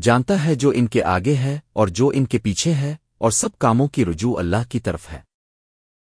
جانتا ہے جو ان کے آگے ہے اور جو ان کے پیچھے ہے اور سب کاموں کی رجوع اللہ کی طرف ہے۔